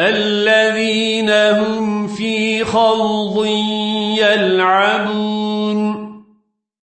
الذين هم في خوض يلعبون.